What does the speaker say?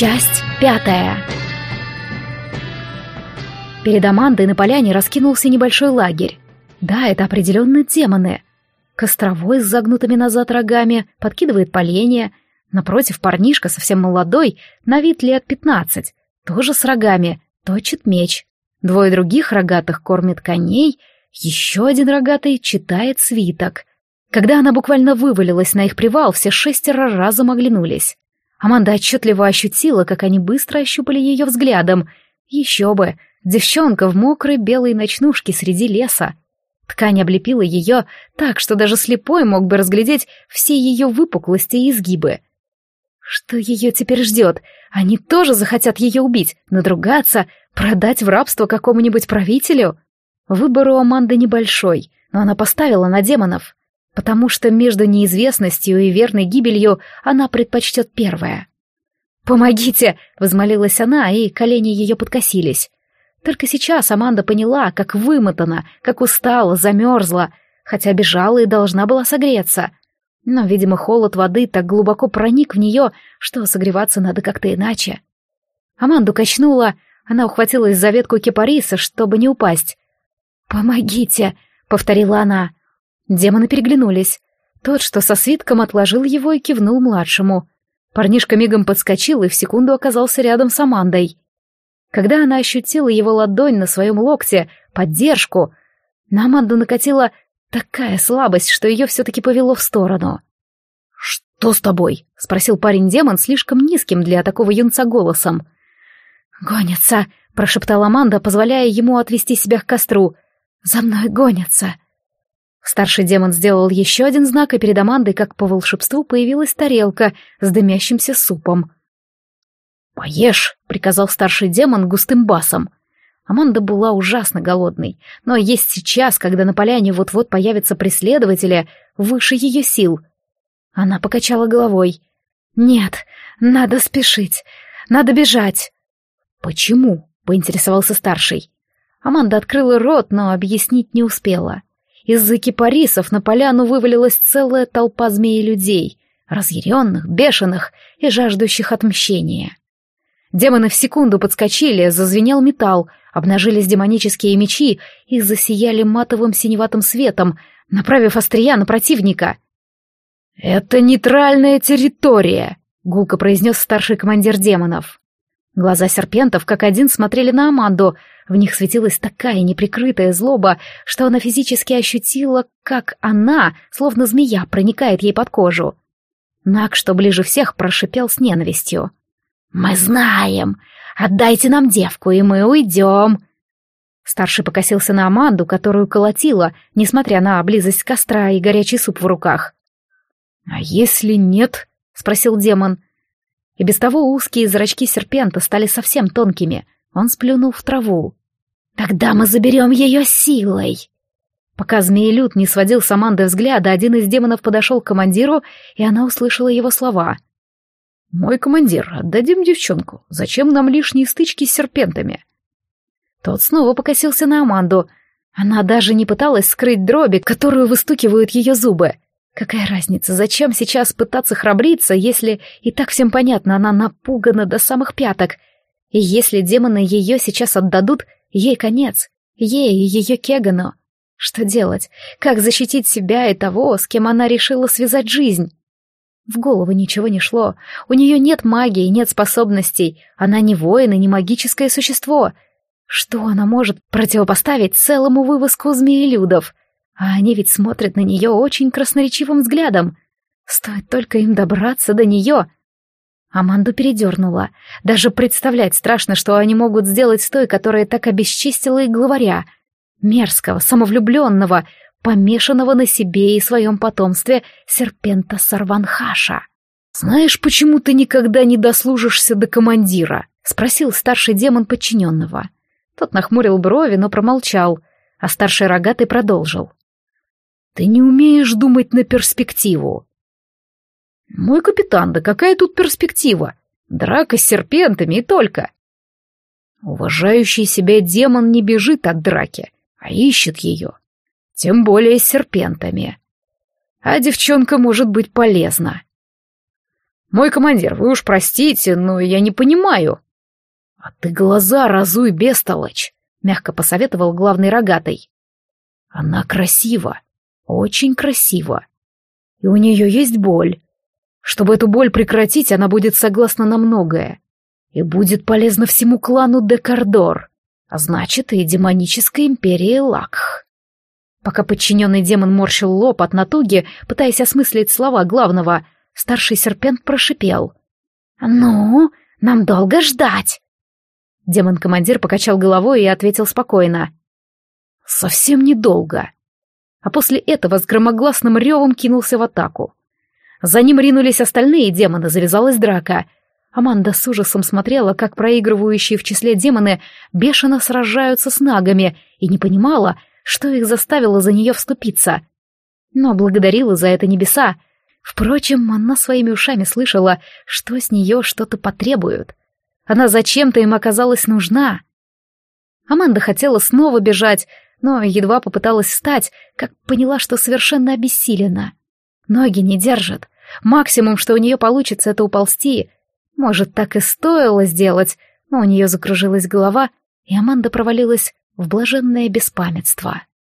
Часть пятая. Перед Амандой на поляне раскинулся небольшой лагерь. Да, это определенно демоны. Костровой с загнутыми назад рогами подкидывает поленья. Напротив парнишка, совсем молодой, на вид лет пятнадцать, тоже с рогами, точит меч. Двое других рогатых кормят коней, еще один рогатый читает свиток. Когда она буквально вывалилась на их привал, все шестеро разом оглянулись. Аманда отчетливо ощутила, как они быстро ощупали ее взглядом. Еще бы, девчонка в мокрой белой ночнушке среди леса. Ткань облепила ее так, что даже слепой мог бы разглядеть все ее выпуклости и изгибы. Что ее теперь ждет? Они тоже захотят ее убить, надругаться, продать в рабство какому-нибудь правителю? Выбор у Аманды небольшой, но она поставила на демонов потому что между неизвестностью и верной гибелью она предпочтет первое. «Помогите!» — возмолилась она, и колени ее подкосились. Только сейчас Аманда поняла, как вымотана, как устала, замерзла, хотя бежала и должна была согреться. Но, видимо, холод воды так глубоко проник в нее, что согреваться надо как-то иначе. Аманду качнула, она ухватилась за ветку кипариса, чтобы не упасть. «Помогите!» — повторила она. Демоны переглянулись. Тот, что со свитком отложил его и кивнул младшему. Парнишка мигом подскочил и в секунду оказался рядом с Амандой. Когда она ощутила его ладонь на своем локте, поддержку, на Аманду накатила такая слабость, что ее все-таки повело в сторону. «Что с тобой?» — спросил парень-демон слишком низким для такого юнца голосом. «Гонятся», — прошептала Аманда, позволяя ему отвести себя к костру. «За мной гонятся». Старший демон сделал еще один знак, и перед Амандой, как по волшебству, появилась тарелка с дымящимся супом. «Поешь», — приказал старший демон густым басом. Аманда была ужасно голодной, но есть сейчас, когда на поляне вот-вот появятся преследователи, выше ее сил. Она покачала головой. «Нет, надо спешить, надо бежать». «Почему?» — поинтересовался старший. Аманда открыла рот, но объяснить не успела. Из-за кипарисов на поляну вывалилась целая толпа змеи-людей, разъяренных, бешеных и жаждущих отмщения. Демоны в секунду подскочили, зазвенел металл, обнажились демонические мечи и засияли матовым синеватым светом, направив острия на противника. «Это нейтральная территория», — гулко произнес старший командир демонов. Глаза серпентов как один смотрели на Аманду, в них светилась такая неприкрытая злоба, что она физически ощутила, как она, словно змея, проникает ей под кожу. Нак, что ближе всех, прошипел с ненавистью. «Мы знаем! Отдайте нам девку, и мы уйдем!» Старший покосился на Аманду, которую колотила, несмотря на близость костра и горячий суп в руках. «А если нет?» — спросил демон. И без того узкие зрачки серпента стали совсем тонкими. Он сплюнул в траву. Тогда мы заберем ее силой. Пока змеелюд не сводил с Аманды взгляда, один из демонов подошел к командиру, и она услышала его слова. «Мой командир, отдадим девчонку. Зачем нам лишние стычки с серпентами?» Тот снова покосился на Аманду. Она даже не пыталась скрыть дроби, которую выстукивают ее зубы. Какая разница, зачем сейчас пытаться храбриться, если и так всем понятно, она напугана до самых пяток. И если демоны ее сейчас отдадут, Ей конец. Ей и ее Кегану. Что делать? Как защитить себя и того, с кем она решила связать жизнь? В голову ничего не шло. У нее нет магии, нет способностей. Она не воин и не магическое существо. Что она может противопоставить целому вывозку змеелюдов? А они ведь смотрят на нее очень красноречивым взглядом. Стоит только им добраться до нее — Аманду передернула. Даже представлять страшно, что они могут сделать с той, которая так обесчистила и главаря. Мерзкого, самовлюбленного, помешанного на себе и своем потомстве серпента Сарванхаша. «Знаешь, почему ты никогда не дослужишься до командира?» — спросил старший демон подчиненного. Тот нахмурил брови, но промолчал, а старший рогатый продолжил. «Ты не умеешь думать на перспективу. «Мой капитан, да какая тут перспектива? Драка с серпентами и только!» Уважающий себя демон не бежит от драки, а ищет ее. Тем более с серпентами. А девчонка может быть полезна. «Мой командир, вы уж простите, но я не понимаю». «А ты глаза разуй, бестолочь», — мягко посоветовал главный рогатый. «Она красива, очень красива. И у нее есть боль. Чтобы эту боль прекратить, она будет согласна на многое. И будет полезна всему клану Декардор, а значит и демонической империи Лакх». Пока подчиненный демон морщил лоб от натуги, пытаясь осмыслить слова главного, старший серпент прошипел. «Ну, нам долго ждать!» Демон-командир покачал головой и ответил спокойно. «Совсем недолго». А после этого с громогласным ревом кинулся в атаку. За ним ринулись остальные демоны, завязалась драка. Аманда с ужасом смотрела, как проигрывающие в числе демоны бешено сражаются с нагами, и не понимала, что их заставило за нее вступиться. Но благодарила за это небеса. Впрочем, она своими ушами слышала, что с нее что-то потребуют. Она зачем-то им оказалась нужна. Аманда хотела снова бежать, но едва попыталась встать, как поняла, что совершенно обессилена. Ноги не держат. Максимум, что у нее получится, это уползти. Может, так и стоило сделать, но у нее закружилась голова, и Аманда провалилась в блаженное беспамятство.